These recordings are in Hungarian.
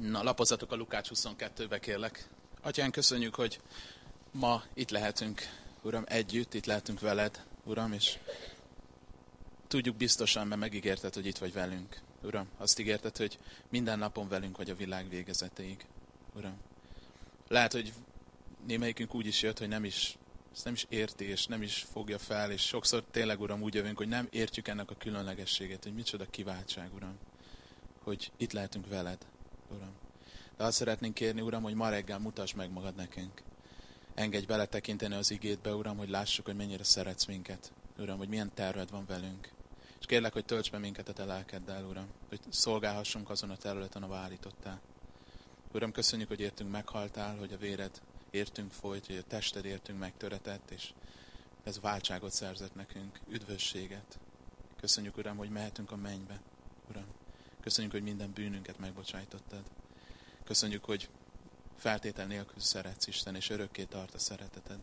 Na, lapozzatok a Lukács 22-be, kérlek. Atyán, köszönjük, hogy ma itt lehetünk, Uram, együtt, itt lehetünk veled, Uram, és tudjuk biztosan, mert megígérted, hogy itt vagy velünk. Uram, azt ígérted, hogy minden napon velünk vagy a világ végezeteig. Uram, lehet, hogy némelyikünk úgy is jött, hogy nem is, ezt nem is érti, és nem is fogja fel, és sokszor tényleg, Uram, úgy jövünk, hogy nem értjük ennek a különlegességét, hogy micsoda kiváltság, Uram, hogy itt lehetünk veled, Uram. De azt szeretnénk kérni, Uram, hogy ma reggel mutasd meg magad nekünk. Engedj beletekinteni az igétbe, Uram, hogy lássuk, hogy mennyire szeretsz minket. Uram, hogy milyen terved van velünk. És kérlek, hogy tölts be minket a te lelkeddel, Uram, hogy szolgálhassunk azon a területen, ahol állítottál. Uram, köszönjük, hogy értünk meghaltál, hogy a véred értünk folyt, hogy a tested értünk megtöretett, és ez váltságot szerzett nekünk, üdvösséget. Köszönjük, Uram, hogy mehetünk a mennybe. Uram, köszönjük, hogy minden bűnünket megbocsájtottad. Köszönjük, hogy feltétel nélkül szeretsz Isten, és örökké tart a szereteted.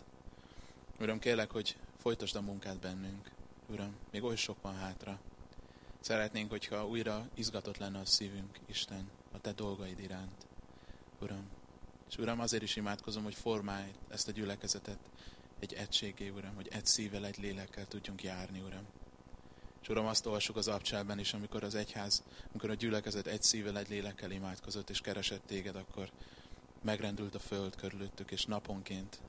Uram, kérlek, hogy folytasd a munkát bennünk. Uram, még oly sok van hátra. Szeretnénk, hogyha újra izgatott lenne a szívünk, Isten, a Te dolgaid iránt. Uram, és Uram, azért is imádkozom, hogy formálj ezt a gyülekezetet egy egységé, Uram, hogy egy szívvel, egy lélekkel tudjunk járni, Uram. És Uram, azt olvassuk az abcselben is, amikor az egyház, amikor a gyülekezet egy szívvel, egy lélekkel imádkozott és keresett téged, akkor megrendült a föld körülöttük, és naponként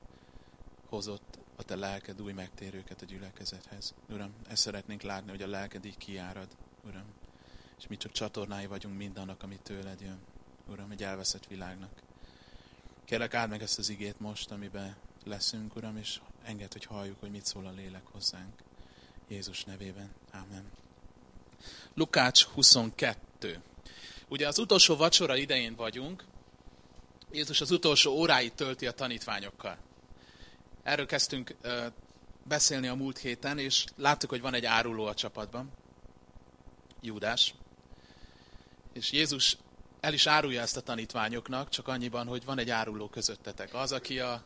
hozott a te lelked új megtérőket a gyülekezethez. Uram, ezt szeretnénk látni, hogy a lelked így kiárad, Uram. És mi csak csatornái vagyunk mindannak, ami tőled jön. Uram, egy elveszett világnak. Kérlek, áld meg ezt az igét most, amiben leszünk, Uram, és enged, hogy halljuk, hogy mit szól a lélek hozzánk. Jézus nevében. Ámen. Lukács 22. Ugye az utolsó vacsora idején vagyunk, Jézus az utolsó óráit tölti a tanítványokkal. Erről kezdtünk uh, beszélni a múlt héten, és láttuk, hogy van egy áruló a csapatban, Júdás. És Jézus el is árulja ezt a tanítványoknak, csak annyiban, hogy van egy áruló közöttetek. Az, aki a,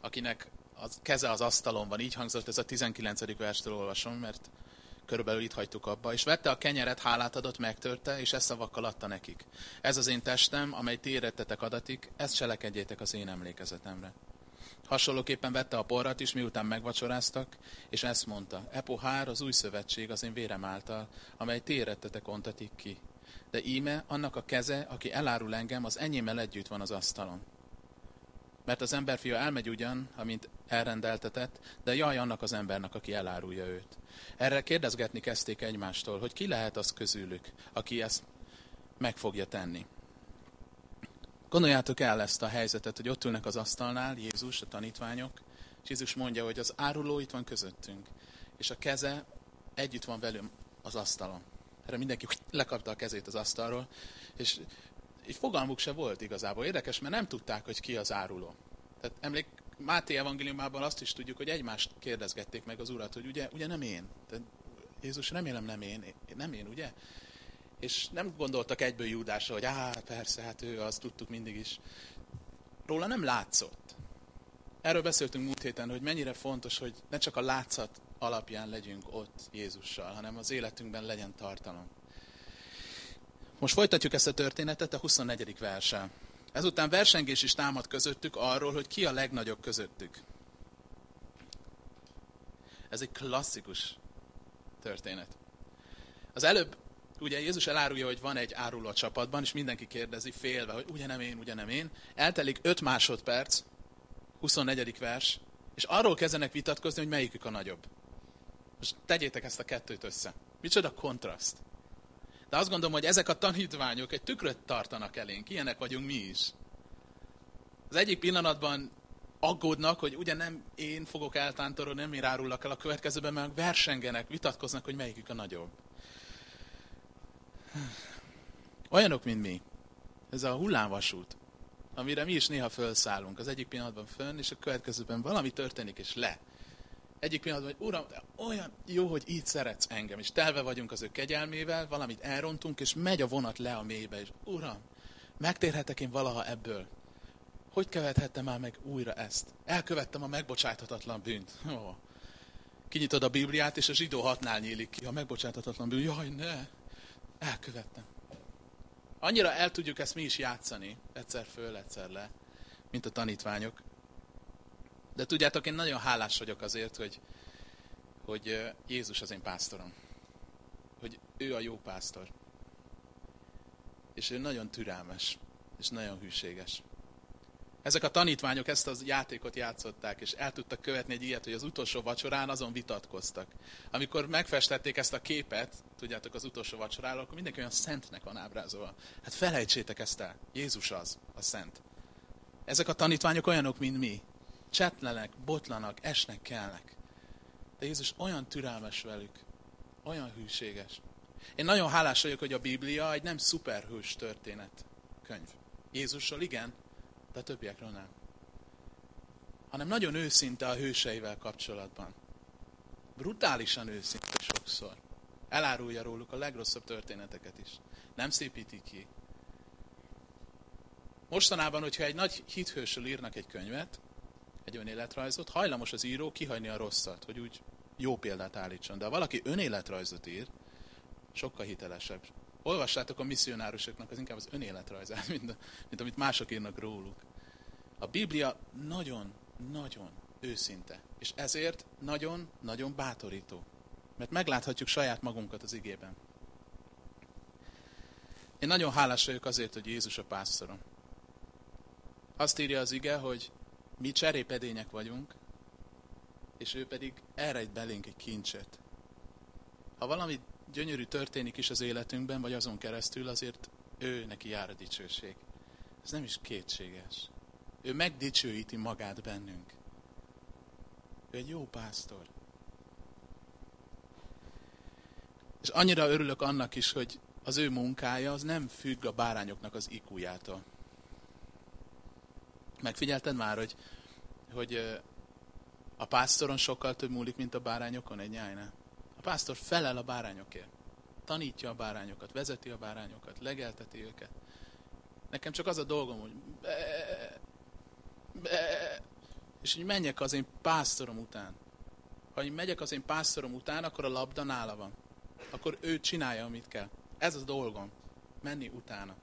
akinek a keze az asztalon van, így hangzott ez a 19. verstől olvasom, mert körülbelül itt hagytuk abba, és vette a kenyeret, hálát adott, megtörte, és ezt szavakkal adta nekik. Ez az én testem, amely ti érettetek adatik, ezt cselekedjétek az én emlékezetemre. Hasonlóképpen vette a porrat is, miután megvacsoráztak, és ezt mondta, e pohár az új szövetség az én vérem által, amely ti érettetek ontatik ki. De íme annak a keze, aki elárul engem, az enyémmel együtt van az asztalon. Mert az emberfia elmegy ugyan, amint elrendeltetett, de jaj annak az embernek, aki elárulja őt. Erre kérdezgetni kezdték egymástól, hogy ki lehet az közülük, aki ezt meg fogja tenni. Gondoljátok el ezt a helyzetet, hogy ott ülnek az asztalnál Jézus, a tanítványok, és Jézus mondja, hogy az áruló itt van közöttünk, és a keze együtt van velünk az asztalon. Erre mindenki lekapta a kezét az asztalról, és így fogalmuk se volt igazából. Érdekes, mert nem tudták, hogy ki az áruló. Tehát emlék, Máté evangéliumában azt is tudjuk, hogy egymást kérdezgették meg az urat, hogy ugye, ugye nem én. Tehát Jézus remélem nem én, nem én, ugye? És nem gondoltak egyből Júdásra, hogy á, persze, hát ő, azt tudtuk mindig is. Róla nem látszott. Erről beszéltünk múlt héten, hogy mennyire fontos, hogy ne csak a látszat alapján legyünk ott Jézussal, hanem az életünkben legyen tartalom. Most folytatjuk ezt a történetet a 24. versen. Ezután versengés is támad közöttük arról, hogy ki a legnagyobb közöttük. Ez egy klasszikus történet. Az előbb ugye Jézus elárulja, hogy van egy áruló csapatban, és mindenki kérdezi félve, hogy ugye nem én, ugye nem én. Eltelik 5 másodperc, 24. vers, és arról kezdenek vitatkozni, hogy melyikük a nagyobb. Most tegyétek ezt a kettőt össze. Micsoda kontraszt. De azt gondolom, hogy ezek a tanítványok egy tükröt tartanak elénk, ilyenek vagyunk mi is. Az egyik pillanatban aggódnak, hogy ugye nem én fogok eltántorolni, nem én árullak el a következőben, mert versengenek, vitatkoznak, hogy melyikük a nagyobb. Olyanok, mint mi. Ez a hullámvasút, amire mi is néha felszállunk. Az egyik pillanatban fönn, és a következőben valami történik, és le egyik pillanatban, hogy Uram, olyan jó, hogy így szeretsz engem, és telve vagyunk az ő kegyelmével, valamit elrontunk, és megy a vonat le a mélybe, és Uram, megtérhetek én valaha ebből? Hogy követhettem már meg újra ezt? Elkövettem a megbocsáthatatlan bűnt. Oh. Kinyitod a Bibliát, és a zsidó hatnál nyílik ki. A megbocsáthatatlan bűn. Jaj, ne! Elkövettem. Annyira el tudjuk ezt mi is játszani, egyszer föl, egyszer le, mint a tanítványok. De tudjátok, én nagyon hálás vagyok azért, hogy, hogy Jézus az én pásztorom. Hogy ő a jó pásztor. És ő nagyon türelmes, és nagyon hűséges. Ezek a tanítványok ezt az játékot játszották, és el tudtak követni egy ilyet, hogy az utolsó vacsorán azon vitatkoztak. Amikor megfestették ezt a képet, tudjátok, az utolsó vacsoráról, akkor mindenki olyan szentnek van ábrázolva. Hát felejtsétek ezt el. Jézus az, a szent. Ezek a tanítványok olyanok, mint mi. Csetlenek, botlanak, esnek, kelnek. De Jézus olyan türelmes velük, olyan hűséges. Én nagyon hálás vagyok, hogy a Biblia egy nem szuperhős történet könyv. Jézusról igen, de a többiekről nem. Hanem nagyon őszinte a hőseivel kapcsolatban. Brutálisan őszinte sokszor. Elárulja róluk a legrosszabb történeteket is. Nem szépíti ki. Mostanában, hogyha egy nagy hithősről írnak egy könyvet, egy önéletrajzot, hajlamos az író kihagyni a rosszat, hogy úgy jó példát állítson. De ha valaki önéletrajzot ír, sokkal hitelesebb. Olvassátok a misszionárusoknak az inkább az önéletrajzát, mint, a, mint amit mások írnak róluk. A Biblia nagyon-nagyon őszinte, és ezért nagyon-nagyon bátorító. Mert megláthatjuk saját magunkat az igében. Én nagyon hálás vagyok azért, hogy Jézus a pásztorom. Azt írja az ige, hogy mi cserépedények vagyunk, és ő pedig elrejt belénk egy kincset. Ha valami gyönyörű történik is az életünkben, vagy azon keresztül, azért ő neki jár a dicsőség. Ez nem is kétséges. Ő megdicsőíti magát bennünk. Ő egy jó pásztor. És annyira örülök annak is, hogy az ő munkája az nem függ a bárányoknak az ikujától. Megfigyelted már, hogy, hogy a pásztoron sokkal több múlik, mint a bárányokon egy nyájnál? A pásztor felel a bárányokért. Tanítja a bárányokat, vezeti a bárányokat, legelteti őket. Nekem csak az a dolgom, hogy be, be, és így menjek az én pásztorom után. Ha én megyek az én pásztorom után, akkor a labda nála van. Akkor ő csinálja, amit kell. Ez az dolgom. Menni utána.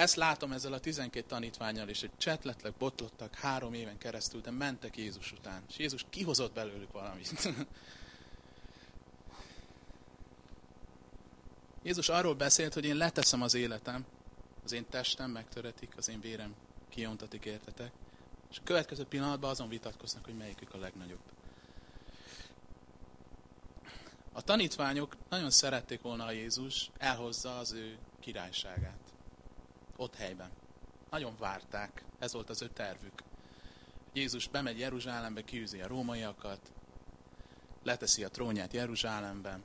Ezt látom ezzel a 12 tanítványal is, hogy csetletlek, botlottak három éven keresztül, de mentek Jézus után. És Jézus kihozott belőlük valamit. Jézus arról beszélt, hogy én leteszem az életem, az én testem megtöretik, az én vérem kiontatik, értetek? És a következő pillanatban azon vitatkoznak, hogy melyikük a legnagyobb. A tanítványok nagyon szerették volna, a Jézus elhozza az ő királyságát ott helyben. Nagyon várták, ez volt az ő tervük. Jézus bemegy Jeruzsálembe, kiűzi a rómaiakat, leteszi a trónját Jeruzsálemben,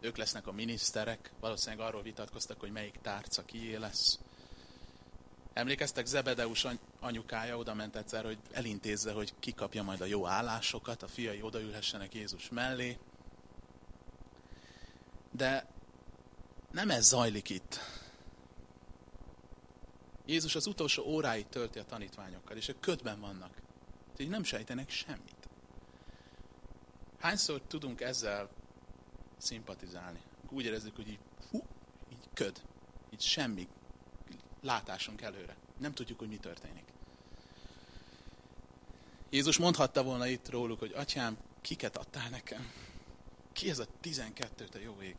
ők lesznek a miniszterek, valószínűleg arról vitatkoztak, hogy melyik tárca kié lesz. Emlékeztek, Zebedeus anyukája oda ment egyszer, hogy elintézze, hogy ki kapja majd a jó állásokat, a fiai odaülhessenek Jézus mellé. De nem ez zajlik itt. Jézus az utolsó óráit tölti a tanítványokkal, és ők ködben vannak. Így nem sejtenek semmit. Hányszor tudunk ezzel szimpatizálni? Úgy érezzük, hogy így, hú, így köd, így semmi látásunk előre. Nem tudjuk, hogy mi történik. Jézus mondhatta volna itt róluk, hogy atyám, kiket adtál nekem? Ki ez a tizenkettőt a jó ég?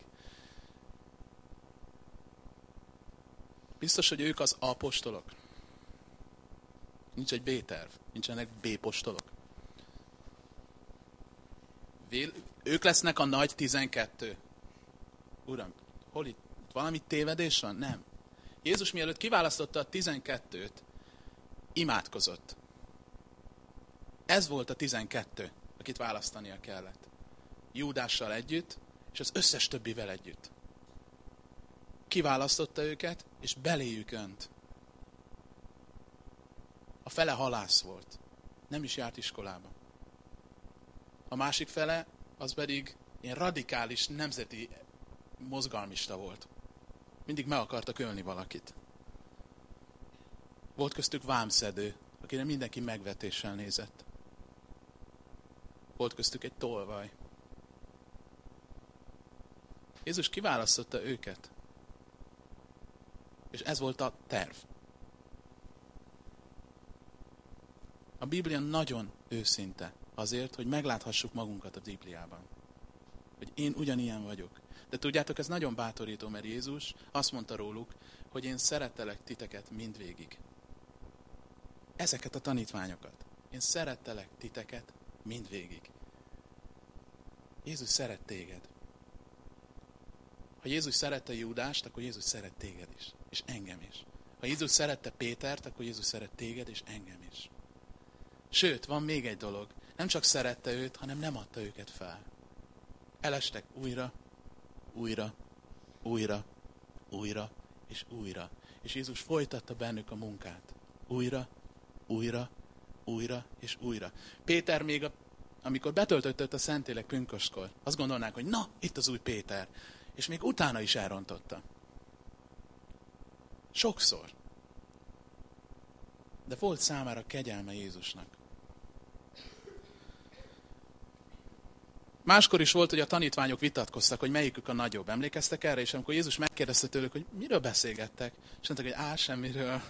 Biztos, hogy ők az apostolok. Nincs egy B-terv, nincsenek B-postolok. Ők lesznek a nagy tizenkettő. Uram, hol itt? Valami tévedés van? Nem. Jézus mielőtt kiválasztotta a tizenkettőt, imádkozott. Ez volt a tizenkettő, akit választania kellett. Júdással együtt, és az összes többivel együtt kiválasztotta őket, és beléjük önt. A fele halász volt. Nem is járt iskolába. A másik fele, az pedig ilyen radikális nemzeti mozgalmista volt. Mindig meg akartak ölni valakit. Volt köztük vámszedő, akire mindenki megvetéssel nézett. Volt köztük egy tolvaj. Jézus kiválasztotta őket. És ez volt a terv. A Biblia nagyon őszinte azért, hogy megláthassuk magunkat a Bibliában. Hogy én ugyanilyen vagyok. De tudjátok, ez nagyon bátorító, mert Jézus azt mondta róluk, hogy én szerettelek titeket mindvégig. Ezeket a tanítványokat. Én szerettelek titeket mindvégig. Jézus szeret téged. Ha Jézus szerette Júdást, akkor Jézus szeret téged is. És engem is. Ha Jézus szerette Pétert, akkor Jézus szeret téged és engem is. Sőt, van még egy dolog. Nem csak szerette őt, hanem nem adta őket fel. Elestek újra, újra, újra, újra és újra. És Jézus folytatta bennük a munkát. Újra, újra, újra és újra. Péter még, a, amikor betöltött a Szentélek pünköskor, azt gondolnák, hogy na, itt az új Péter. És még utána is elrontotta. Sokszor. De volt számára kegyelme Jézusnak. Máskor is volt, hogy a tanítványok vitatkoztak, hogy melyikük a nagyobb. Emlékeztek erre? És amikor Jézus megkérdezte tőlük, hogy miről beszélgettek, és mondták, hogy á, semmiről.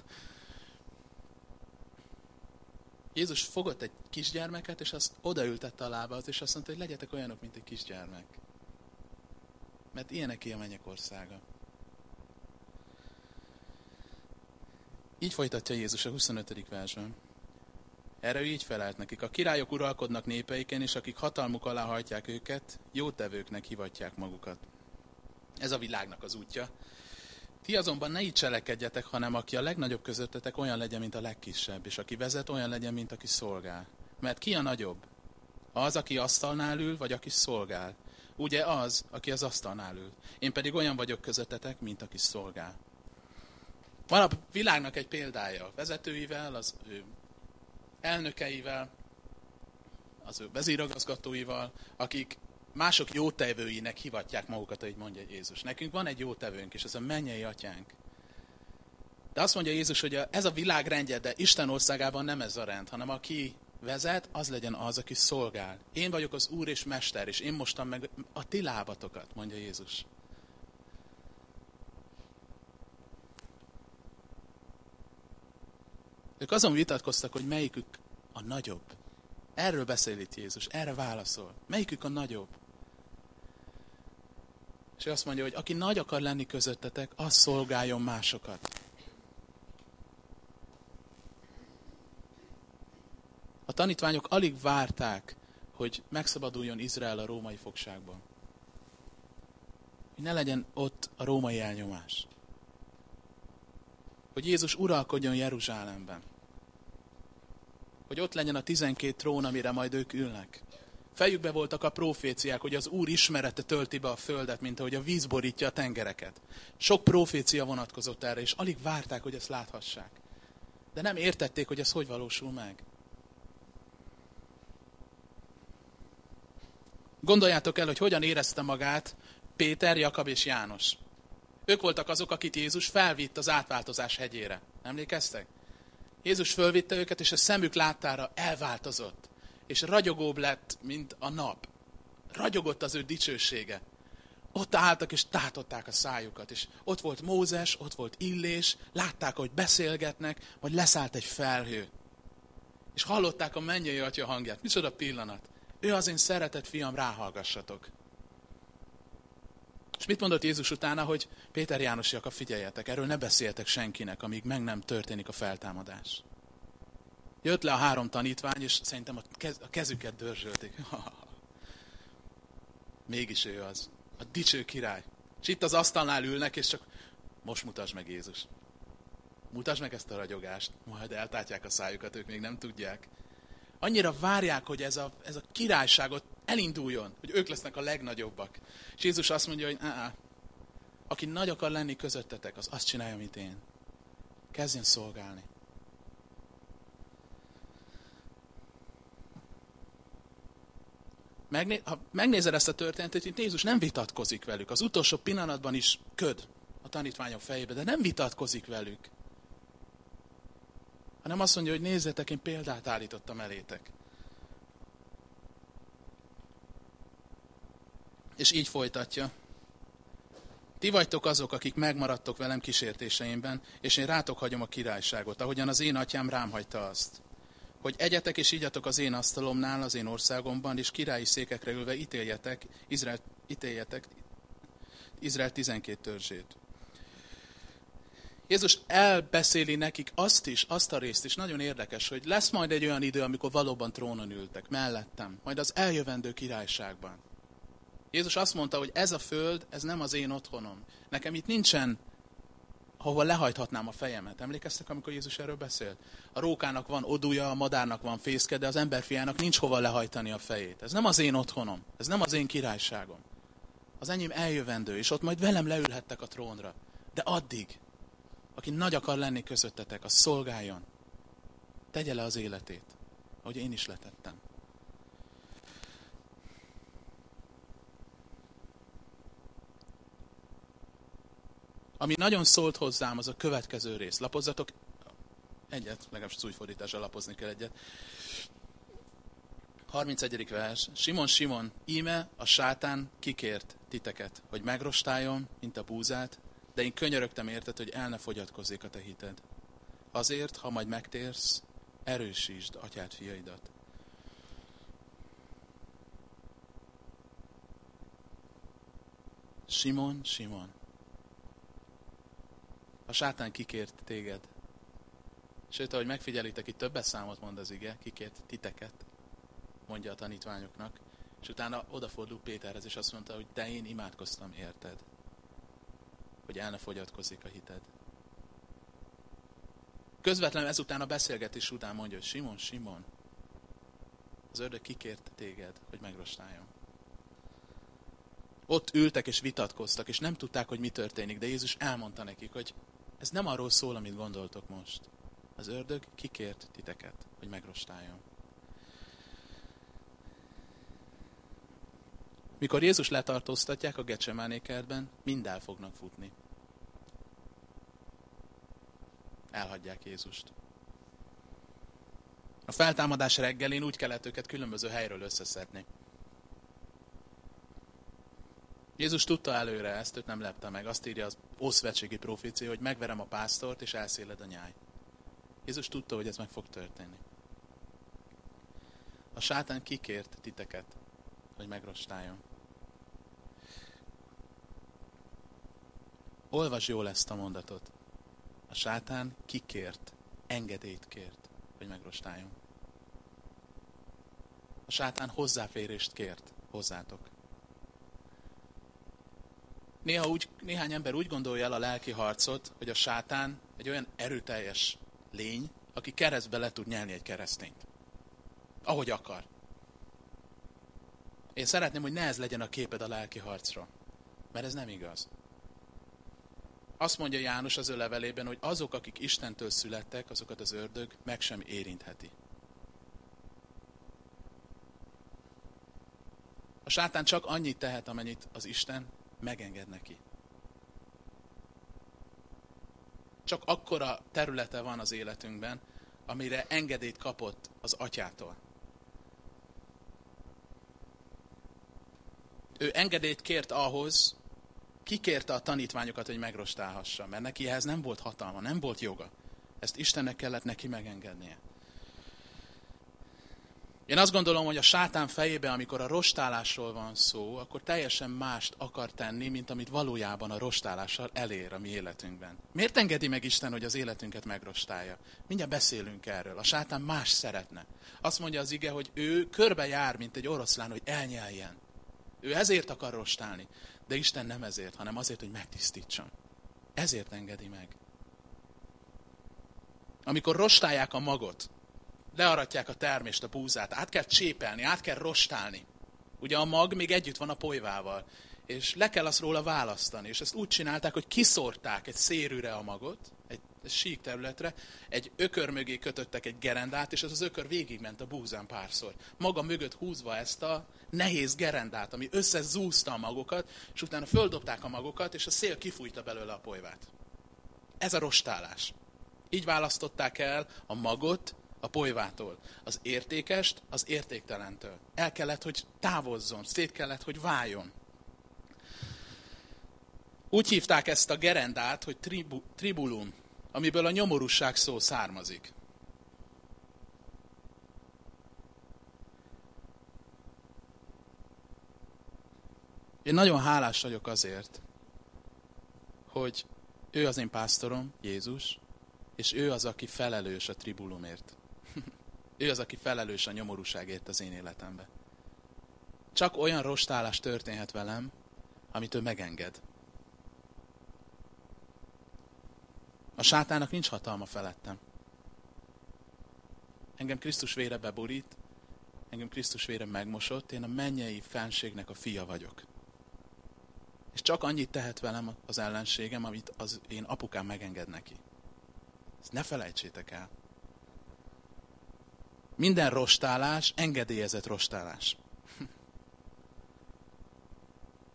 Jézus fogott egy kisgyermeket, és azt odaültette a lábát, és azt mondta, hogy legyetek olyanok, mint egy kisgyermek. Mert ilyenek a mennyek országa. Így folytatja Jézus a 25. versben. Erre így felelt nekik. A királyok uralkodnak népeiken, és akik hatalmuk alá hajtják őket, jótevőknek hivatják magukat. Ez a világnak az útja. Ti azonban ne így cselekedjetek, hanem aki a legnagyobb közöttetek olyan legyen, mint a legkisebb, és aki vezet, olyan legyen, mint aki szolgál. Mert ki a nagyobb? Az, aki asztalnál ül, vagy aki szolgál? Ugye az, aki az asztalnál ül. Én pedig olyan vagyok közöttetek, mint aki szolgál. Van a világnak egy példája. A vezetőivel, az ő elnökeivel, az ő vezéragazgatóival, akik mások jótevőinek hivatják magukat, ahogy mondja Jézus. Nekünk van egy jótevőnk, és ez a mennyei atyánk. De azt mondja Jézus, hogy ez a világ rendje, de Isten országában nem ez a rend, hanem aki vezet, az legyen az, aki szolgál. Én vagyok az Úr és Mester, és én mostam meg a ti lábatokat, mondja Jézus. Ők azon vitatkoztak, hogy melyikük a nagyobb. Erről beszél itt Jézus, erre válaszol. Melyikük a nagyobb? És ő azt mondja, hogy aki nagy akar lenni közöttetek, az szolgáljon másokat. A tanítványok alig várták, hogy megszabaduljon Izrael a római fogságban. Hogy ne legyen ott a római elnyomás hogy Jézus uralkodjon Jeruzsálemben. Hogy ott legyen a tizenkét trón, amire majd ők ülnek. Fejükbe voltak a proféciák, hogy az Úr ismerete tölti be a földet, mint ahogy a víz borítja a tengereket. Sok profécia vonatkozott erre, és alig várták, hogy ezt láthassák. De nem értették, hogy ez hogy valósul meg. Gondoljátok el, hogy hogyan érezte magát Péter, Jakab és János. Ők voltak azok, akit Jézus felvitt az átváltozás hegyére. Emlékeztek? Jézus fölvitte őket, és a szemük láttára elváltozott. És ragyogóbb lett, mint a nap. Ragyogott az ő dicsősége. Ott álltak és tátották a szájukat, és ott volt Mózes, ott volt Illés, látták, hogy beszélgetnek, vagy leszállt egy felhő. És hallották a mennyei atya hangját. Micsoda pillanat. Ő az én szeretett fiam, ráhallgassatok. És mit mondott Jézus utána, hogy Péter Jánosiak, a figyeljetek, erről ne beszéljetek senkinek, amíg meg nem történik a feltámadás. Jött le a három tanítvány, és szerintem a kezüket dörzsölték. Mégis ő az. A dicső király. És itt az asztalnál ülnek, és csak most mutasd meg Jézus. Mutasd meg ezt a ragyogást. Majd eltátják a szájukat, ők még nem tudják. Annyira várják, hogy ez a, ez a királyságot elinduljon, hogy ők lesznek a legnagyobbak. És Jézus azt mondja, hogy á, aki nagy akar lenni közöttetek, az azt csinálja, mint én. Kezdjen szolgálni. Megné- ha megnézed ezt a történetet, itt Jézus nem vitatkozik velük. Az utolsó pillanatban is köd a tanítványok fejébe, de nem vitatkozik velük. Hanem azt mondja, hogy nézzetek, én példát állítottam elétek. És így folytatja. Ti vagytok azok, akik megmaradtok velem kísértéseimben, és én rátok hagyom a királyságot, ahogyan az én atyám rám hagyta azt. Hogy egyetek és igyatok az én asztalomnál, az én országomban, és királyi székekre ülve ítéljetek, Izrael, ítéljetek Izrael 12 törzsét. Jézus elbeszéli nekik azt is, azt a részt is, nagyon érdekes, hogy lesz majd egy olyan idő, amikor valóban trónon ültek, mellettem, majd az eljövendő királyságban. Jézus azt mondta, hogy ez a föld, ez nem az én otthonom. Nekem itt nincsen, ahova lehajthatnám a fejemet. Emlékeztek, amikor Jézus erről beszélt? A rókának van odúja, a madárnak van fészke, de az emberfiának nincs hova lehajtani a fejét. Ez nem az én otthonom, ez nem az én királyságom. Az enyém eljövendő, és ott majd velem leülhettek a trónra. De addig, aki nagy akar lenni közöttetek, az szolgáljon. Tegye le az életét, ahogy én is letettem. Ami nagyon szólt hozzám, az a következő rész. Lapozzatok egyet, legalábbis új fordításra lapozni kell egyet. 31. vers. Simon, Simon, íme a sátán kikért titeket, hogy megrostáljon, mint a búzát, de én könyörögtem érted, hogy el ne fogyatkozzék a te hited. Azért, ha majd megtérsz, erősítsd atyát, fiaidat. Simon, Simon, a sátán kikért téged. Sőt, ahogy megfigyelitek, itt többes számot mond az ige, kikért titeket, mondja a tanítványoknak. És utána odafordul Péterhez, és azt mondta, hogy de én imádkoztam, érted? Hogy el ne fogyatkozik a hited. Közvetlenül ezután a beszélgetés után mondja, hogy Simon, Simon, az ördög kikért téged, hogy megrostáljon. Ott ültek és vitatkoztak, és nem tudták, hogy mi történik, de Jézus elmondta nekik, hogy ez nem arról szól, amit gondoltok most. Az ördög kikért titeket, hogy megrostáljon. Mikor Jézus letartóztatják a Gecsemáné kertben, mind el fognak futni. Elhagyják Jézust. A feltámadás reggelén úgy kellett őket különböző helyről összeszedni. Jézus tudta előre ezt, őt nem lepte meg. Azt írja az Ószvetségi profécia, hogy megverem a pásztort, és elszéled a nyáj. Jézus tudta, hogy ez meg fog történni. A sátán kikért titeket, hogy megrostáljon. Olvas jól ezt a mondatot. A sátán kikért, engedélyt kért, hogy megrostáljon. A sátán hozzáférést kért hozzátok. Néha úgy, néhány ember úgy gondolja el a lelki harcot, hogy a sátán egy olyan erőteljes lény, aki keresztbe le tud nyelni egy keresztényt. Ahogy akar. Én szeretném, hogy ne ez legyen a képed a lelki harcra. Mert ez nem igaz. Azt mondja János az ő levelében, hogy azok, akik Istentől születtek, azokat az ördög meg sem érintheti. A sátán csak annyit tehet, amennyit az Isten megenged neki. Csak akkora területe van az életünkben, amire engedélyt kapott az atyától. Ő engedélyt kért ahhoz, kikérte a tanítványokat, hogy megrostálhassa, mert neki ehhez nem volt hatalma, nem volt joga. Ezt Istennek kellett neki megengednie. Én azt gondolom, hogy a sátán fejében, amikor a rostálásról van szó, akkor teljesen mást akar tenni, mint amit valójában a rostálással elér a mi életünkben. Miért engedi meg Isten, hogy az életünket megrostálja? Mindjárt beszélünk erről. A sátán más szeretne. Azt mondja az ige, hogy ő körbe jár, mint egy oroszlán, hogy elnyeljen. Ő ezért akar rostálni. De Isten nem ezért, hanem azért, hogy megtisztítson. Ezért engedi meg. Amikor rostálják a magot, learatják a termést, a búzát, át kell csépelni, át kell rostálni. Ugye a mag még együtt van a polyvával, és le kell azt róla választani. És ezt úgy csinálták, hogy kiszórták egy szérűre a magot, egy, egy sík területre, egy ökör mögé kötöttek egy gerendát, és az az ökör végigment a búzán párszor. Maga mögött húzva ezt a nehéz gerendát, ami összezúzta a magokat, és utána földobták a magokat, és a szél kifújta belőle a polyvát. Ez a rostálás. Így választották el a magot a polyvától. Az értékest az értéktelentől. El kellett, hogy távozzon, szét kellett, hogy váljon. Úgy hívták ezt a gerendát, hogy tribu, tribulum, amiből a nyomorúság szó származik. Én nagyon hálás vagyok azért, hogy ő az én pásztorom, Jézus, és ő az, aki felelős a tribulumért. Ő az, aki felelős a nyomorúságért az én életembe. Csak olyan rostálás történhet velem, amit ő megenged. A sátának nincs hatalma felettem. Engem Krisztus vére beborít, engem Krisztus vére megmosott, én a mennyei fenségnek a fia vagyok. És csak annyit tehet velem az ellenségem, amit az én apukám megenged neki. Ezt ne felejtsétek el. Minden rostálás engedélyezett rostálás.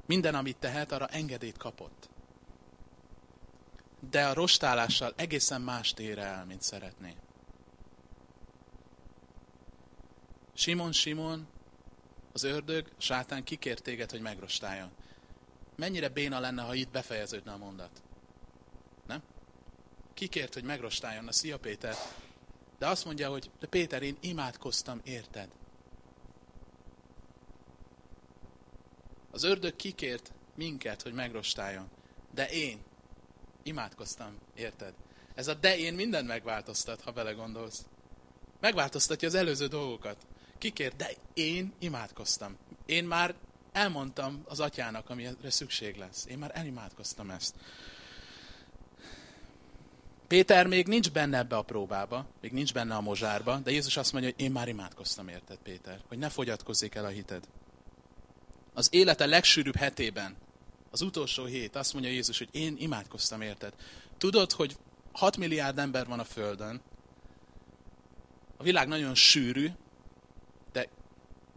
Minden, amit tehet, arra engedélyt kapott. De a rostálással egészen más tér el, mint szeretné. Simon, Simon, az ördög, sátán kikért téged, hogy megrostáljon. Mennyire béna lenne, ha itt befejeződne a mondat? Nem? Kikért, hogy megrostáljon a Szia Péter. De azt mondja, hogy de Péter, én imádkoztam, érted? Az ördög kikért minket, hogy megrostáljon. De én imádkoztam, érted? Ez a de én mindent megváltoztat, ha belegondolsz. Megváltoztatja az előző dolgokat. Kikért, de én imádkoztam. Én már elmondtam az atyának, amire szükség lesz. Én már elimádkoztam ezt. Péter még nincs benne ebbe a próbába, még nincs benne a mozsárba, de Jézus azt mondja, hogy én már imádkoztam érted, Péter, hogy ne fogyatkozzék el a hited. Az élete legsűrűbb hetében, az utolsó hét, azt mondja Jézus, hogy én imádkoztam érted. Tudod, hogy 6 milliárd ember van a Földön, a világ nagyon sűrű, de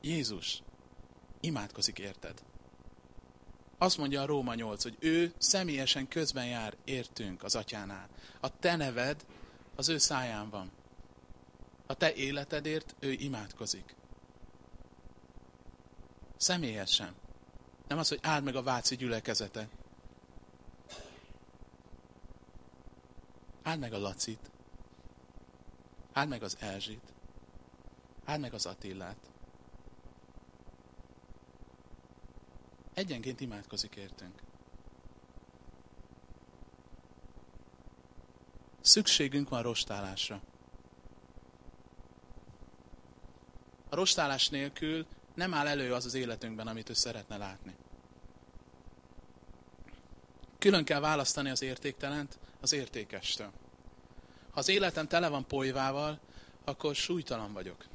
Jézus imádkozik érted. Azt mondja a Róma 8, hogy ő személyesen közben jár értünk az atyánál. A te neved az ő száján van. A te életedért ő imádkozik. Személyesen. Nem az, hogy áld meg a váci gyülekezete. Áld meg a Lacit. Áld meg az Elzsit. Áld meg az Attillát. Egyenként imádkozik értünk. Szükségünk van rostálásra. A rostálás nélkül nem áll elő az az életünkben, amit ő szeretne látni. Külön kell választani az értéktelent az értékestől. Ha az életem tele van polyvával, akkor súlytalan vagyok.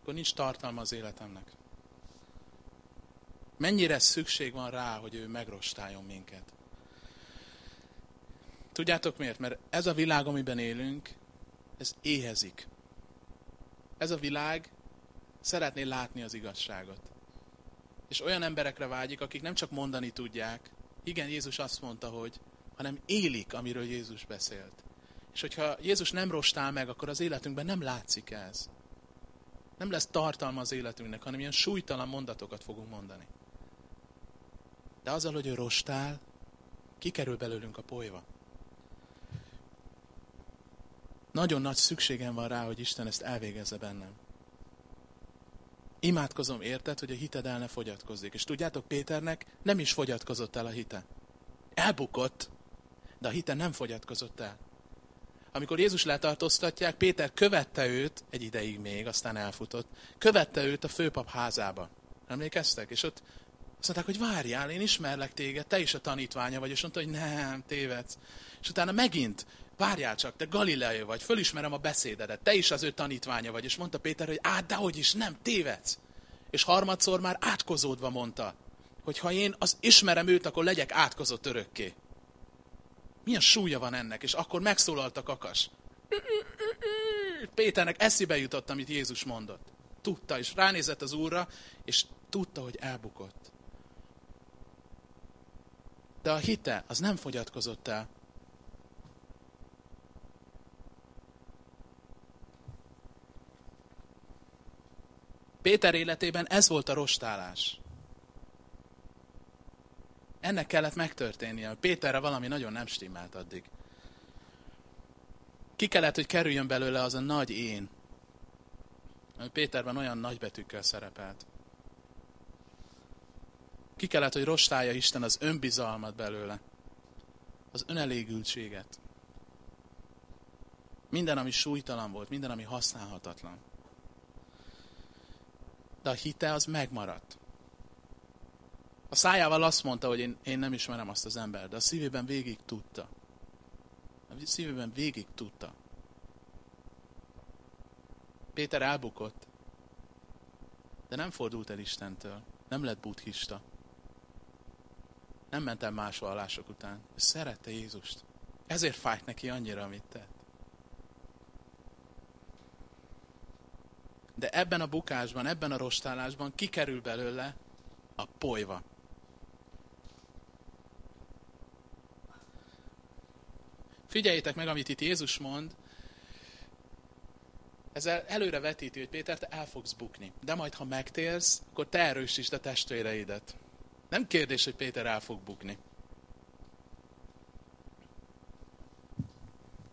Akkor nincs tartalma az életemnek. Mennyire szükség van rá, hogy ő megrostáljon minket. Tudjátok miért? Mert ez a világ, amiben élünk, ez éhezik. Ez a világ szeretné látni az igazságot. És olyan emberekre vágyik, akik nem csak mondani tudják, igen, Jézus azt mondta, hogy, hanem élik, amiről Jézus beszélt. És hogyha Jézus nem rostál meg, akkor az életünkben nem látszik ez. Nem lesz tartalma az életünknek, hanem ilyen súlytalan mondatokat fogunk mondani. De azzal, hogy ő rostál, kikerül belőlünk a polyva. Nagyon nagy szükségem van rá, hogy Isten ezt elvégezze bennem. Imádkozom érted, hogy a hited el ne fogyatkozzék. És tudjátok, Péternek nem is fogyatkozott el a hite. Elbukott, de a hite nem fogyatkozott el. Amikor Jézus letartóztatják, Péter követte őt, egy ideig még, aztán elfutott, követte őt a főpap házába. Emlékeztek? És ott azt mondták, hogy várjál, én ismerlek téged, te is a tanítványa vagy, és mondta, hogy nem, tévedsz. És utána megint, várjál csak, te Galileai vagy, fölismerem a beszédedet, te is az ő tanítványa vagy, és mondta Péter, hogy át, dehogy is, nem, tévedsz. És harmadszor már átkozódva mondta, hogy ha én az ismerem őt, akkor legyek átkozott örökké. Milyen súlya van ennek? És akkor megszólalt a kakas. Péternek eszébe jutott, amit Jézus mondott. Tudta, és ránézett az úrra, és tudta, hogy elbukott. De a hite az nem fogyatkozott el. Péter életében ez volt a rostálás. Ennek kellett megtörténnie. Péterre valami nagyon nem stimmelt addig. Ki kellett, hogy kerüljön belőle az a nagy én, ami Péterben olyan nagybetűkkel szerepelt. Ki kellett, hogy rostálja Isten az önbizalmat belőle, az önelégültséget. Minden, ami súlytalan volt, minden, ami használhatatlan. De a hite az megmaradt. A szájával azt mondta, hogy én, én nem ismerem azt az embert, de a szívében végig tudta. A szívében végig tudta. Péter elbukott, de nem fordult el Istentől. Nem lett buddhista. Nem ment el más vallások után. Ő szerette Jézust. Ezért fájt neki annyira, amit tett. De ebben a bukásban, ebben a rostálásban kikerül belőle a polyva. Figyeljétek meg, amit itt Jézus mond. Ezzel előre vetíti, hogy Péter, te el fogsz bukni. De majd, ha megtérsz, akkor te erősítsd a testvéreidet. Nem kérdés, hogy Péter el fog bukni.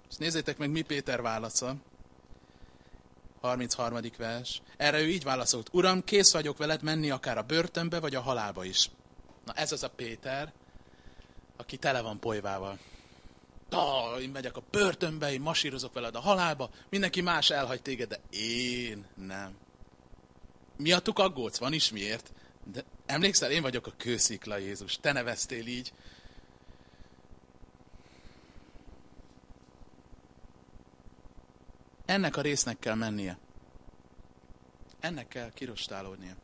És nézzétek meg, mi Péter válasza. 33. vers. Erre ő így válaszolt. Uram, kész vagyok veled menni akár a börtönbe, vagy a halálba is. Na ez az a Péter, aki tele van polyvával. Da, én megyek a börtönbe, én masírozok veled a halálba, mindenki más elhagy téged, de én nem. Miattuk aggódsz? Van is miért? De emlékszel, én vagyok a kőszikla Jézus, te neveztél így. Ennek a résznek kell mennie. Ennek kell kirostálódnia.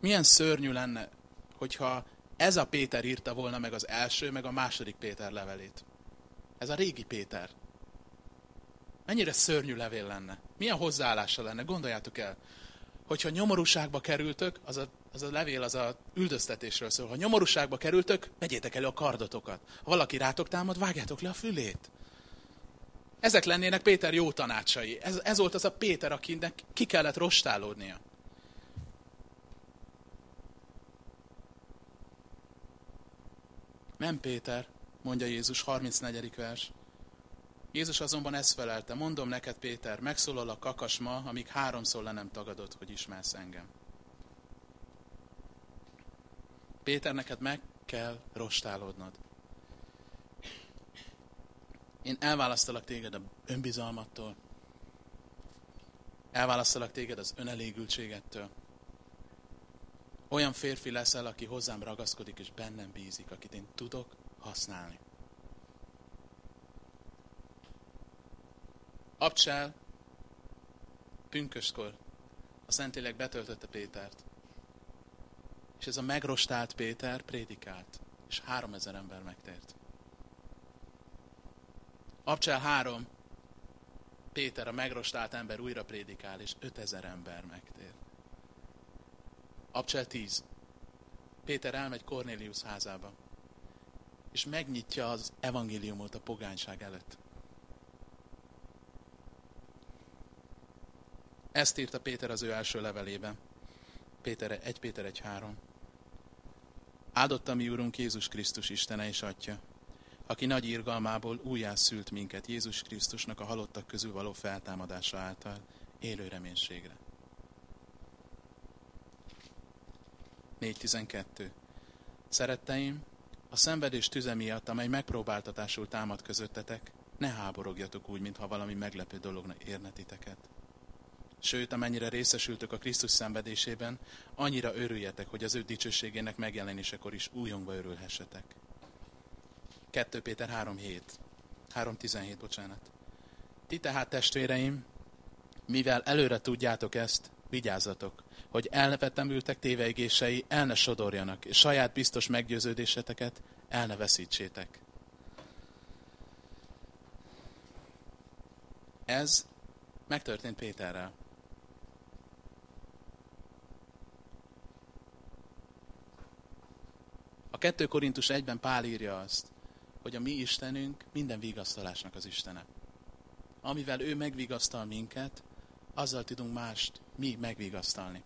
Milyen szörnyű lenne, hogyha ez a Péter írta volna meg az első, meg a második Péter levelét. Ez a régi Péter. Mennyire szörnyű levél lenne. Milyen hozzáállása lenne, gondoljátok el. Hogyha nyomorúságba kerültök, az a, az a levél az a üldöztetésről szól. Ha nyomorúságba kerültök, vegyétek elő a kardotokat. Ha valaki rátok támad, vágjátok le a fülét. Ezek lennének Péter jó tanácsai. Ez, ez volt az a Péter, akinek ki kellett rostálódnia. Nem Péter, mondja Jézus 34. vers. Jézus azonban ezt felelte, mondom neked Péter, megszólal a kakas ma, amíg háromszor le nem tagadod, hogy ismersz engem. Péter, neked meg kell rostálódnod. Én elválasztalak téged a önbizalmattól. Elválasztalak téged az önelégültségettől. Olyan férfi leszel, aki hozzám ragaszkodik és bennem bízik, akit én tudok használni. Abcsel pünköskor a Szentlélek betöltötte Pétert. És ez a megrostált Péter prédikált, és három ezer ember megtért. Abcsel három, Péter, a megrostált ember újra prédikál, és ötezer ember megtér. Abcsel 10. Péter elmegy Cornélius házába, és megnyitja az evangéliumot a pogányság előtt. Ezt írta Péter az ő első levelében. Péter 1 Péter 1 3. Áldotta mi Úrunk Jézus Krisztus Istene és Atya, aki nagy irgalmából újjászült minket Jézus Krisztusnak a halottak közül való feltámadása által élő reménységre. 4.12. Szeretteim, a szenvedés tüze miatt, amely megpróbáltatásul támad közöttetek, ne háborogjatok úgy, mintha valami meglepő dologna érne titeket. Sőt, amennyire részesültök a Krisztus szenvedésében, annyira örüljetek, hogy az ő dicsőségének megjelenésekor is újongva örülhessetek. 2 Péter 3.7. 3.17, bocsánat. Ti tehát testvéreim, mivel előre tudjátok ezt, vigyázzatok, hogy elnevetemültek téveigései el ne sodorjanak, és saját biztos meggyőződéseteket el ne veszítsétek. Ez megtörtént Péterrel. A 2 Korintus 1-ben Pál írja azt, hogy a mi Istenünk minden vigasztalásnak az Istene. Amivel ő megvigasztal minket, azzal tudunk mást mi megvigasztalni.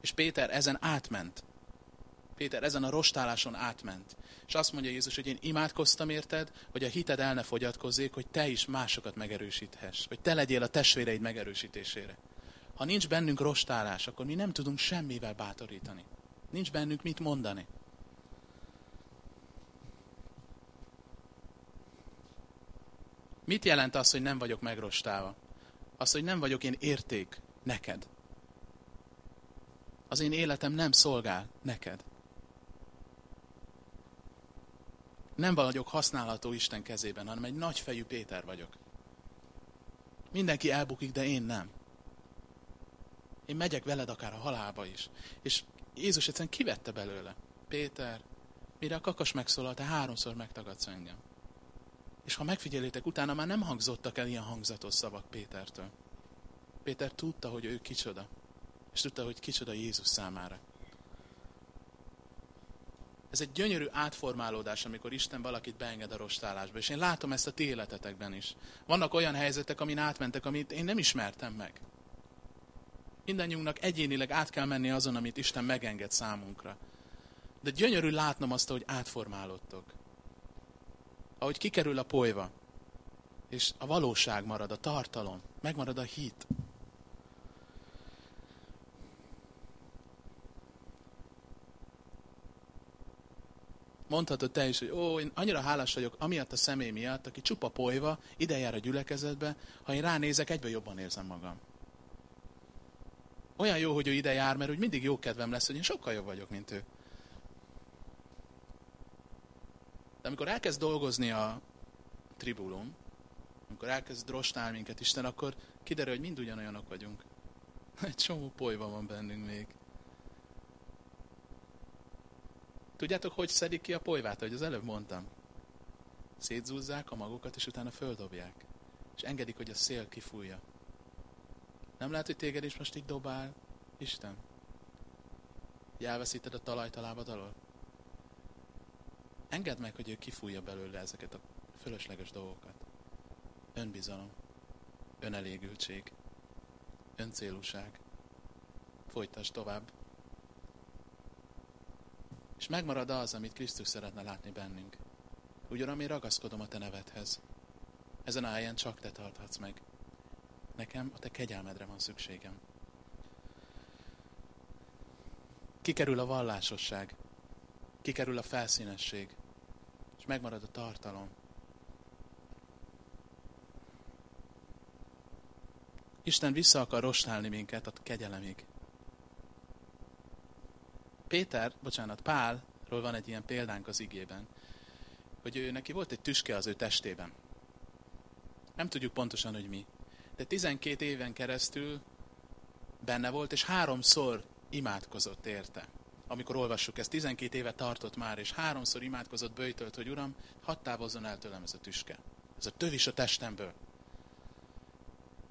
És Péter ezen átment. Péter ezen a rostáláson átment. És azt mondja Jézus, hogy én imádkoztam érted, hogy a hited el ne fogyatkozzék, hogy te is másokat megerősíthess. Hogy te legyél a testvéreid megerősítésére. Ha nincs bennünk rostálás, akkor mi nem tudunk semmivel bátorítani. Nincs bennünk mit mondani. Mit jelent az, hogy nem vagyok megrostálva? Az, hogy nem vagyok én érték neked. Az én életem nem szolgál neked. Nem vagyok használható Isten kezében, hanem egy nagyfejű Péter vagyok. Mindenki elbukik, de én nem. Én megyek veled akár a halálba is. És Jézus egyszerűen kivette belőle. Péter, mire a kakas megszólalt, háromszor megtagadsz engem. És ha megfigyelétek, utána már nem hangzottak el ilyen hangzatos szavak Pétertől. Péter tudta, hogy ő kicsoda. És tudta, hogy kicsoda Jézus számára. Ez egy gyönyörű átformálódás, amikor Isten valakit beenged a rostálásba. És én látom ezt a ti életetekben is. Vannak olyan helyzetek, amin átmentek, amit én nem ismertem meg. Mindennyiunknak egyénileg át kell menni azon, amit Isten megenged számunkra. De gyönyörű látnom azt, hogy átformálódtok. Ahogy kikerül a polyva, és a valóság marad, a tartalom, megmarad a hit. Mondhatod te is, hogy ó, én annyira hálás vagyok amiatt a személy miatt, aki csupa polyva, ide jár a gyülekezetbe, ha én ránézek, egyben jobban érzem magam. Olyan jó, hogy ő ide jár, mert úgy mindig jó kedvem lesz, hogy én sokkal jobb vagyok, mint ő. De amikor elkezd dolgozni a tribulum, amikor elkezd rostálni minket Isten, akkor kiderül, hogy mind ugyanolyanok vagyunk. Egy csomó polyva van bennünk még. Tudjátok, hogy szedik ki a polyvát, ahogy az előbb mondtam? Szétzúzzák a magukat, és utána földobják. És engedik, hogy a szél kifújja. Nem lehet, hogy téged is most így dobál Isten? Hogy elveszíted a talajt a lábad alól? Engedd meg, hogy ő kifújja belőle ezeket a fölösleges dolgokat. Önbizalom, önelégültség, öncélúság. Folytasd tovább. És megmarad az, amit Krisztus szeretne látni bennünk. Ugyanami ragaszkodom a te nevedhez. Ezen a helyen csak te tarthatsz meg. Nekem a te kegyelmedre van szükségem. Kikerül a vallásosság, kikerül a felszínesség, és megmarad a tartalom. Isten vissza akar rostálni minket a kegyelemig. Péter, bocsánat, Pálról van egy ilyen példánk az igében, hogy ő neki volt egy tüske az ő testében. Nem tudjuk pontosan, hogy mi. De 12 éven keresztül benne volt, és háromszor imádkozott érte. Amikor olvassuk, ez 12 éve tartott már, és háromszor imádkozott bőjtölt, hogy Uram, hadd távozzon el tőlem ez a tüske. Ez a tövis a testemből.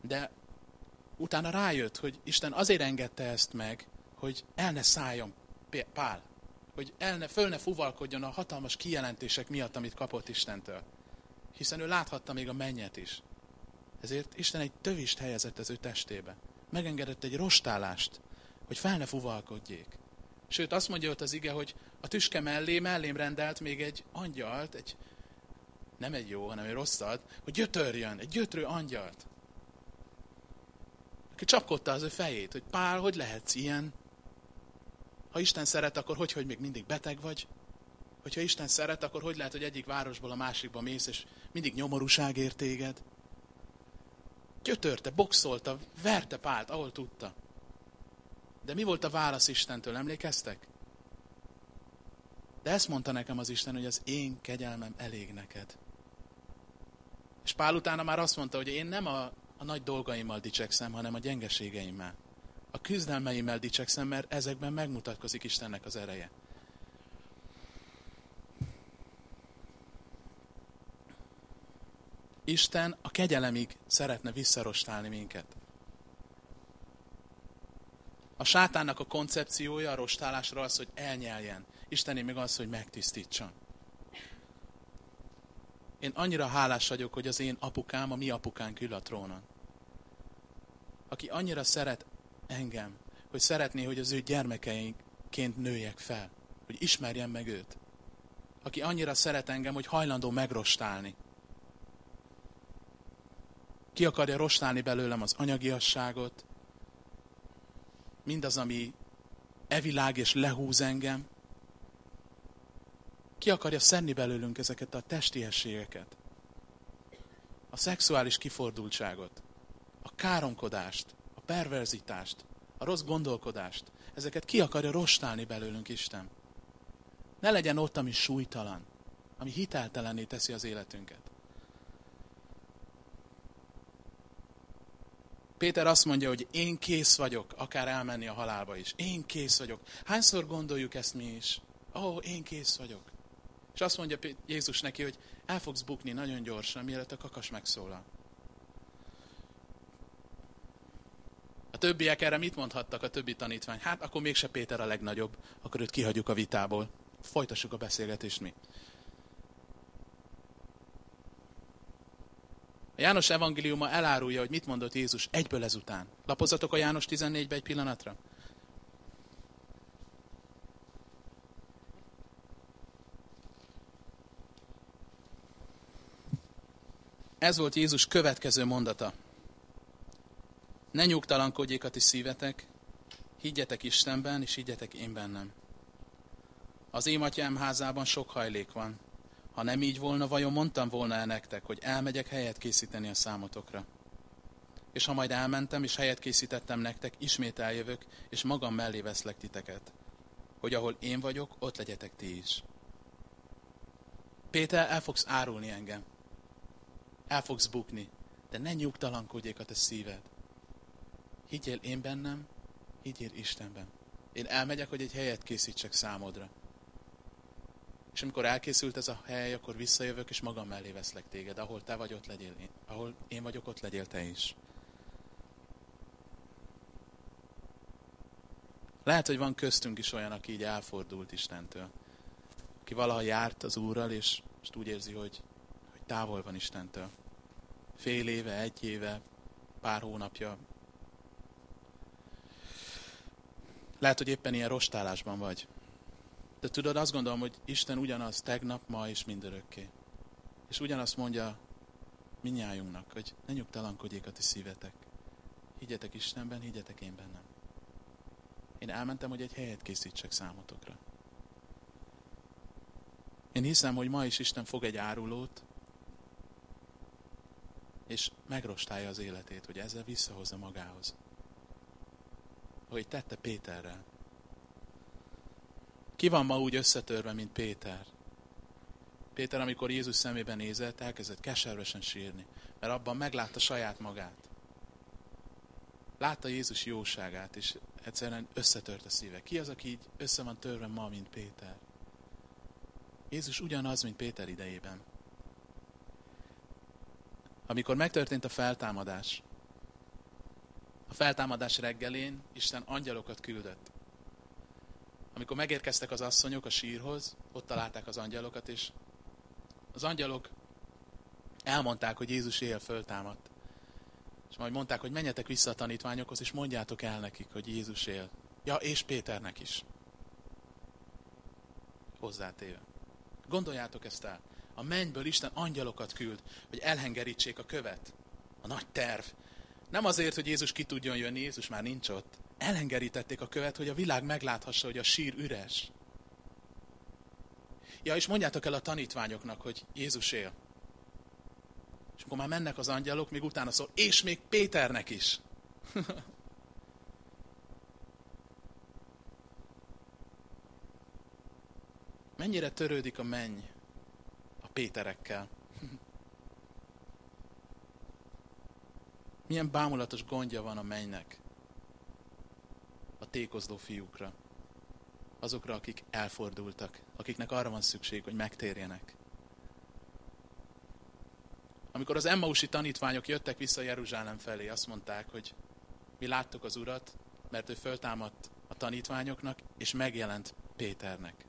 De utána rájött, hogy Isten azért engedte ezt meg, hogy el ne szálljon Pál. Hogy el ne, föl ne fuvalkodjon a hatalmas kijelentések miatt, amit kapott Istentől. Hiszen ő láthatta még a mennyet is. Ezért Isten egy tövist helyezett az ő testébe. Megengedett egy rostálást, hogy fel ne fuvalkodjék. Sőt, azt mondja ott az ige, hogy a tüske mellé, mellém rendelt még egy angyalt, egy, nem egy jó, hanem egy rosszat, hogy gyötörjön, egy gyötrő angyalt. Aki csapkodta az ő fejét, hogy Pál, hogy lehetsz ilyen? Ha Isten szeret, akkor hogy, hogy még mindig beteg vagy? Hogyha Isten szeret, akkor hogy lehet, hogy egyik városból a másikba mész, és mindig nyomorúság ér téged? Gyötörte, boxolta, verte Pált, ahol tudta. De mi volt a válasz Istentől, emlékeztek? De ezt mondta nekem az Isten, hogy az én kegyelmem elég neked. És Pál utána már azt mondta, hogy én nem a, a nagy dolgaimmal dicsekszem, hanem a gyengeségeimmel. A küzdelmeimmel dicsekszem, mert ezekben megmutatkozik Istennek az ereje. Isten a kegyelemig szeretne visszarostálni minket. A sátánnak a koncepciója a rostálásra az, hogy elnyeljen. Isteni meg az, hogy megtisztítson. Én annyira hálás vagyok, hogy az én apukám, a mi apukánk ül a trónon. Aki annyira szeret engem, hogy szeretné, hogy az ő gyermekeinként nőjek fel. hogy ismerjem meg őt. Aki annyira szeret engem, hogy hajlandó megrostálni. Ki akarja rostálni belőlem az anyagiasságot, mindaz, ami evilág és lehúz engem. Ki akarja szenni belőlünk ezeket a testiességeket? A szexuális kifordultságot, a káromkodást, a perverzitást, a rossz gondolkodást. Ezeket ki akarja rostálni belőlünk Isten. Ne legyen ott, ami súlytalan, ami hiteltelenné teszi az életünket. Péter azt mondja, hogy én kész vagyok, akár elmenni a halálba is. Én kész vagyok. Hányszor gondoljuk ezt mi is? Ó, oh, én kész vagyok. És azt mondja Jézus neki, hogy el fogsz bukni nagyon gyorsan, mielőtt a kakas megszólal. A többiek erre mit mondhattak, a többi tanítvány? Hát akkor mégse Péter a legnagyobb, akkor őt kihagyjuk a vitából. Folytassuk a beszélgetést mi. A János evangéliuma elárulja, hogy mit mondott Jézus egyből ezután. Lapozzatok a János 14-be egy pillanatra. Ez volt Jézus következő mondata. Ne nyugtalankodjék a ti szívetek, higgyetek Istenben, és higgyetek én bennem. Az én atyám házában sok hajlék van. Ha nem így volna, vajon mondtam volna el nektek, hogy elmegyek helyet készíteni a számotokra. És ha majd elmentem, és helyet készítettem nektek, ismét eljövök, és magam mellé veszlek titeket, hogy ahol én vagyok, ott legyetek ti is. Péter, el fogsz árulni engem. El fogsz bukni, de ne nyugtalankodjék a te szíved. Higgyél én bennem, higgyél Istenben. Én elmegyek, hogy egy helyet készítsek számodra. És amikor elkészült ez a hely, akkor visszajövök, és magam mellé veszlek téged. Ahol te vagy, ott legyél én. Ahol én vagyok, ott legyél te is. Lehet, hogy van köztünk is olyan, aki így elfordult Istentől. Aki valaha járt az Úrral, és most úgy érzi, hogy, hogy távol van Istentől. Fél éve, egy éve, pár hónapja. Lehet, hogy éppen ilyen rostálásban vagy. De tudod, azt gondolom, hogy Isten ugyanaz tegnap, ma és mindörökké. És ugyanazt mondja minnyájunknak, hogy ne nyugtalankodjék a ti szívetek. Higgyetek Istenben, higgyetek én bennem. Én elmentem, hogy egy helyet készítsek számotokra. Én hiszem, hogy ma is Isten fog egy árulót, és megrostálja az életét, hogy ezzel visszahozza magához. Hogy tette Péterrel. Ki van ma úgy összetörve, mint Péter? Péter, amikor Jézus szemébe nézett, elkezdett keservesen sírni, mert abban meglátta saját magát. Látta Jézus jóságát, és egyszerűen összetört a szíve. Ki az, aki így össze van törve ma, mint Péter? Jézus ugyanaz, mint Péter idejében. Amikor megtörtént a feltámadás, a feltámadás reggelén Isten angyalokat küldött. Amikor megérkeztek az asszonyok a sírhoz, ott találták az angyalokat, és az angyalok elmondták, hogy Jézus él föltámadt. És majd mondták, hogy menjetek vissza a tanítványokhoz, és mondjátok el nekik, hogy Jézus él. Ja, és Péternek is. Hozzátéve. Gondoljátok ezt el. A mennyből Isten angyalokat küld, hogy elhengerítsék a követ. A nagy terv. Nem azért, hogy Jézus ki tudjon jönni, Jézus már nincs ott, elhengerítették a követ, hogy a világ megláthassa, hogy a sír üres. Ja, és mondjátok el a tanítványoknak, hogy Jézus él. És akkor már mennek az angyalok, még utána szól, és még Péternek is. Mennyire törődik a menny a Péterekkel? Milyen bámulatos gondja van a mennynek a tékozló fiúkra. Azokra, akik elfordultak, akiknek arra van szükség, hogy megtérjenek. Amikor az Emmausi tanítványok jöttek vissza Jeruzsálem felé, azt mondták, hogy mi láttuk az Urat, mert ő föltámadt a tanítványoknak, és megjelent Péternek.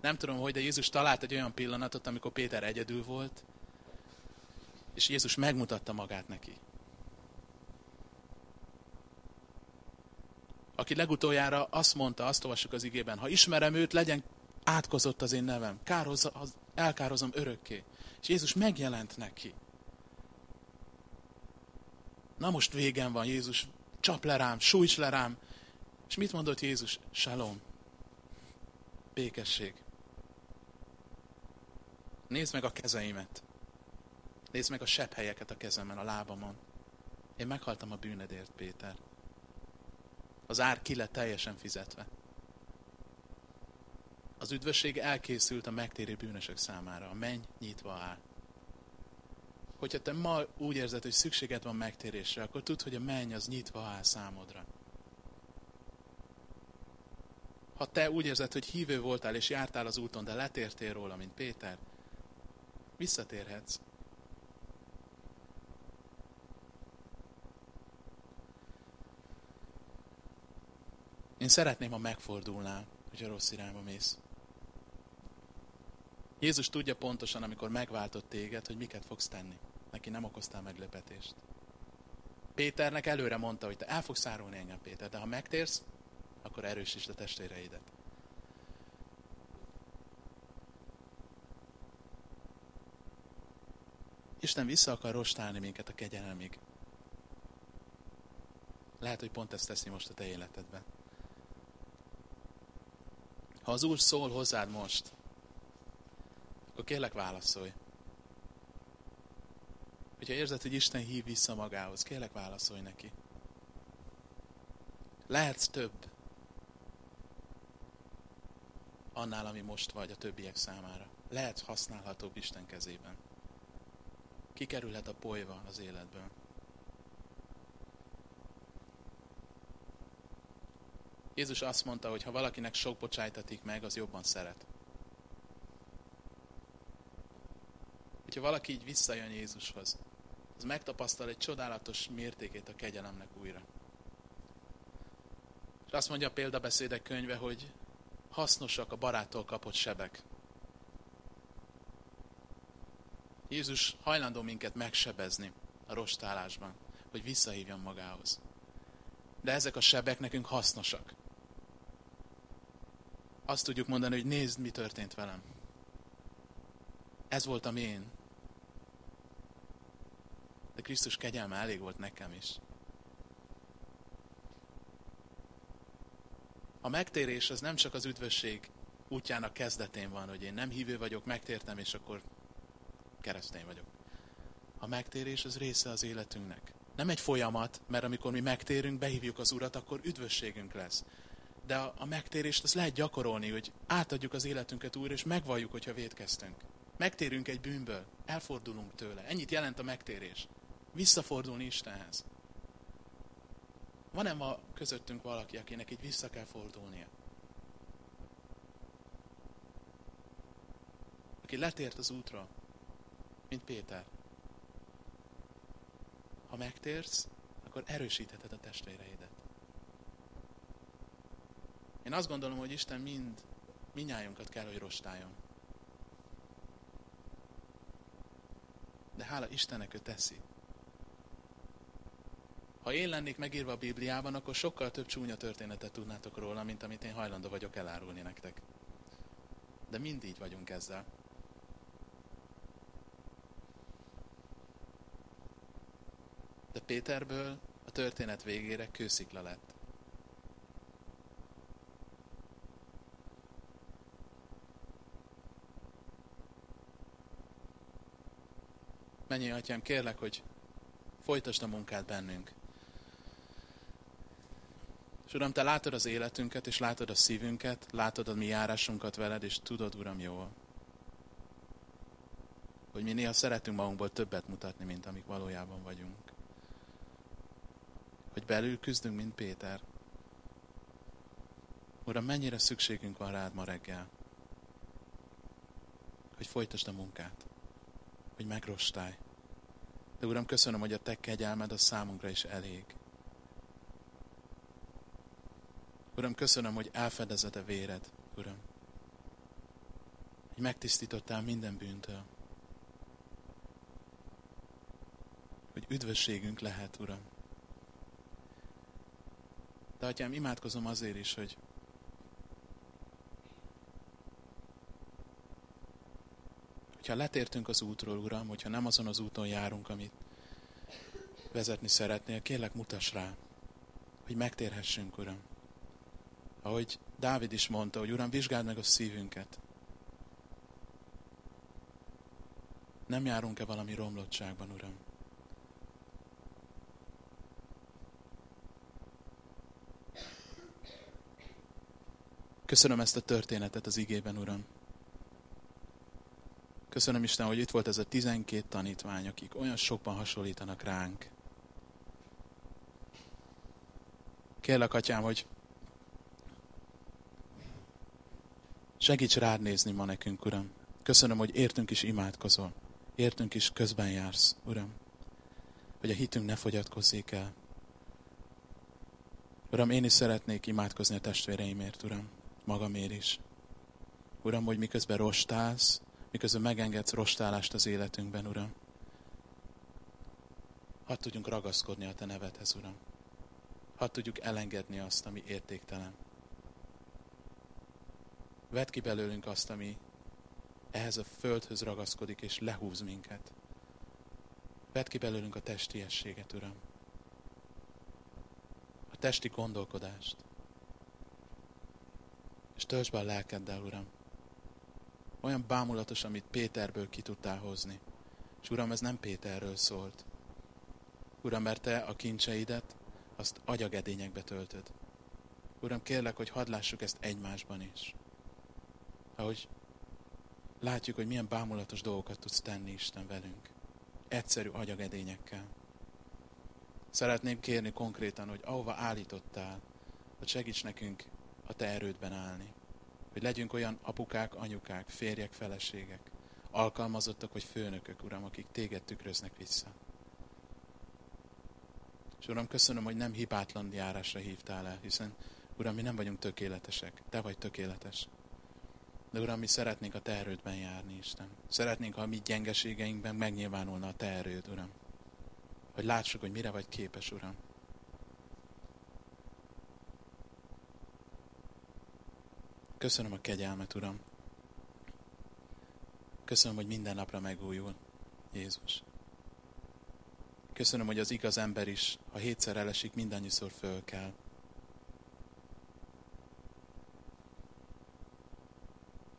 Nem tudom, hogy, de Jézus talált egy olyan pillanatot, amikor Péter egyedül volt, és Jézus megmutatta magát neki. Aki legutoljára azt mondta, azt olvassuk az igében, ha ismerem őt, legyen átkozott az én nevem, Kárhoz, elkározom örökké. És Jézus megjelent neki. Na most végem van, Jézus, csap le rám, sújts le rám. És mit mondott Jézus? Salom. Békesség. Nézd meg a kezeimet. Nézd meg a sebb helyeket a kezemen, a lábamon. Én meghaltam a bűnedért, Péter. Az ár ki lett teljesen fizetve. Az üdvösség elkészült a megtérő bűnösök számára. A menny nyitva áll. Hogyha te ma úgy érzed, hogy szükséged van megtérésre, akkor tudd, hogy a menny az nyitva áll számodra. Ha te úgy érzed, hogy hívő voltál és jártál az úton, de letértél róla, mint Péter, visszatérhetsz. Én szeretném, ha megfordulnál, hogy a rossz irányba mész. Jézus tudja pontosan, amikor megváltott téged, hogy miket fogsz tenni. Neki nem okoztál meglepetést. Péternek előre mondta, hogy te el fogsz szárulni engem, Péter, de ha megtérsz, akkor erősítsd a testvéreidet. Isten vissza akar rostálni minket a kegyelemig. Lehet, hogy pont ezt teszi most a te életedben. Ha az Úr szól hozzád most, akkor kérlek válaszolj. Hogyha érzed, hogy Isten hív vissza magához, kérlek válaszolj neki. Lehetsz több annál, ami most vagy a többiek számára. Lehetsz használhatóbb Isten kezében. Kikerülhet a polyva az életből. Jézus azt mondta, hogy ha valakinek sok bocsájtatik meg, az jobban szeret. Hogyha valaki így visszajön Jézushoz, az megtapasztal egy csodálatos mértékét a kegyelemnek újra. És azt mondja a példabeszédek könyve, hogy hasznosak a baráttól kapott sebek. Jézus hajlandó minket megsebezni a rostálásban, hogy visszahívjon magához. De ezek a sebek nekünk hasznosak. Azt tudjuk mondani, hogy nézd, mi történt velem. Ez voltam én. De Krisztus kegyelme elég volt nekem is. A megtérés az nem csak az üdvösség útjának kezdetén van, hogy én nem hívő vagyok, megtértem, és akkor keresztény vagyok. A megtérés az része az életünknek. Nem egy folyamat, mert amikor mi megtérünk, behívjuk az Urat, akkor üdvösségünk lesz. De a, a megtérést azt lehet gyakorolni, hogy átadjuk az életünket újra, és megvalljuk, hogyha védkeztünk. Megtérünk egy bűnből, elfordulunk tőle. Ennyit jelent a megtérés. Visszafordulni Istenhez. Van-e ma közöttünk valaki, akinek így vissza kell fordulnia? Aki letért az útra, mint Péter. Ha megtérsz, akkor erősítheted a testvéreidet. Én azt gondolom, hogy Isten mind, minnyájunkat kell, hogy rostáljon. De hála Istennek ő teszi. Ha én lennék megírva a Bibliában, akkor sokkal több csúnya történetet tudnátok róla, mint amit én hajlandó vagyok elárulni nektek. De mind így vagyunk ezzel. De Péterből a történet végére kőszikla lett. Mennyi atyám, kérlek, hogy folytasd a munkát bennünk. És Uram, Te látod az életünket, és látod a szívünket, látod a mi járásunkat veled, és tudod, Uram, jól, hogy mi néha szeretünk magunkból többet mutatni, mint amik valójában vagyunk. Hogy belül küzdünk, mint Péter. Uram, mennyire szükségünk van rád ma reggel, hogy folytasd a munkát, hogy megrostálj. De Uram, köszönöm, hogy a Te kegyelmed a számunkra is elég. Uram, köszönöm, hogy elfedezed a véred, Uram. Hogy megtisztítottál minden bűntől. Hogy üdvösségünk lehet, Uram. De atyám, imádkozom azért is, hogy hogyha letértünk az útról, Uram, hogyha nem azon az úton járunk, amit vezetni szeretnél, kérlek mutass rá, hogy megtérhessünk, Uram. Ahogy Dávid is mondta, hogy Uram, vizsgáld meg a szívünket. Nem járunk-e valami romlottságban, Uram? Köszönöm ezt a történetet az igében, Uram. Köszönöm Isten, hogy itt volt ez a tizenkét tanítvány, akik olyan sokban hasonlítanak ránk. Kérlek, Atyám, hogy segíts rád nézni ma nekünk, Uram. Köszönöm, hogy értünk is imádkozol. Értünk is közben jársz, Uram. Hogy a hitünk ne fogyatkozzék el. Uram, én is szeretnék imádkozni a testvéreimért, Uram. Magamért is. Uram, hogy miközben rostálsz, miközben megengedsz rostálást az életünkben, Uram. Hadd tudjunk ragaszkodni a Te nevedhez, Uram. Hadd tudjuk elengedni azt, ami értéktelen. Vedd ki belőlünk azt, ami ehhez a földhöz ragaszkodik és lehúz minket. Vedd ki belőlünk a testiességet, Uram. A testi gondolkodást. És töltsd be a lelkeddel, Uram. Olyan bámulatos, amit Péterből ki tudtál hozni. És Uram, ez nem Péterről szólt. Uram, mert Te a kincseidet, azt agyagedényekbe töltöd. Uram, kérlek, hogy hadd lássuk ezt egymásban is. Ahogy látjuk, hogy milyen bámulatos dolgokat tudsz tenni Isten velünk. Egyszerű agyagedényekkel. Szeretném kérni konkrétan, hogy ahova állítottál, hogy segíts nekünk a te erődben állni. Hogy legyünk olyan apukák, anyukák, férjek, feleségek, alkalmazottak, vagy főnökök, Uram, akik téged tükröznek vissza. És Uram, köszönöm, hogy nem hibátlan járásra hívtál el, hiszen Uram, mi nem vagyunk tökéletesek. Te vagy tökéletes. De Uram, mi szeretnénk a Te erődben járni, Isten. Szeretnénk, ha a mi gyengeségeinkben megnyilvánulna a Te erőd, Uram. Hogy lássuk, hogy mire vagy képes, Uram. Köszönöm a kegyelmet, Uram. Köszönöm, hogy minden napra megújul, Jézus. Köszönöm, hogy az igaz ember is, ha hétszer elesik, mindannyiszor föl kell.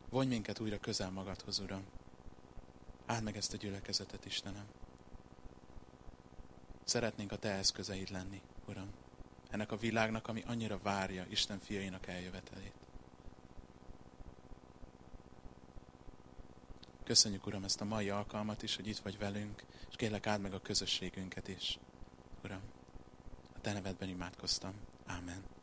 Vonj minket újra közel magadhoz, Uram. Áld meg ezt a gyülekezetet, Istenem. Szeretnénk a Te eszközeid lenni, Uram. Ennek a világnak, ami annyira várja Isten fiainak eljövetelét. Köszönjük, Uram, ezt a mai alkalmat is, hogy itt vagy velünk, és kérlek áld meg a közösségünket is. Uram, a Te nevedben imádkoztam. Amen.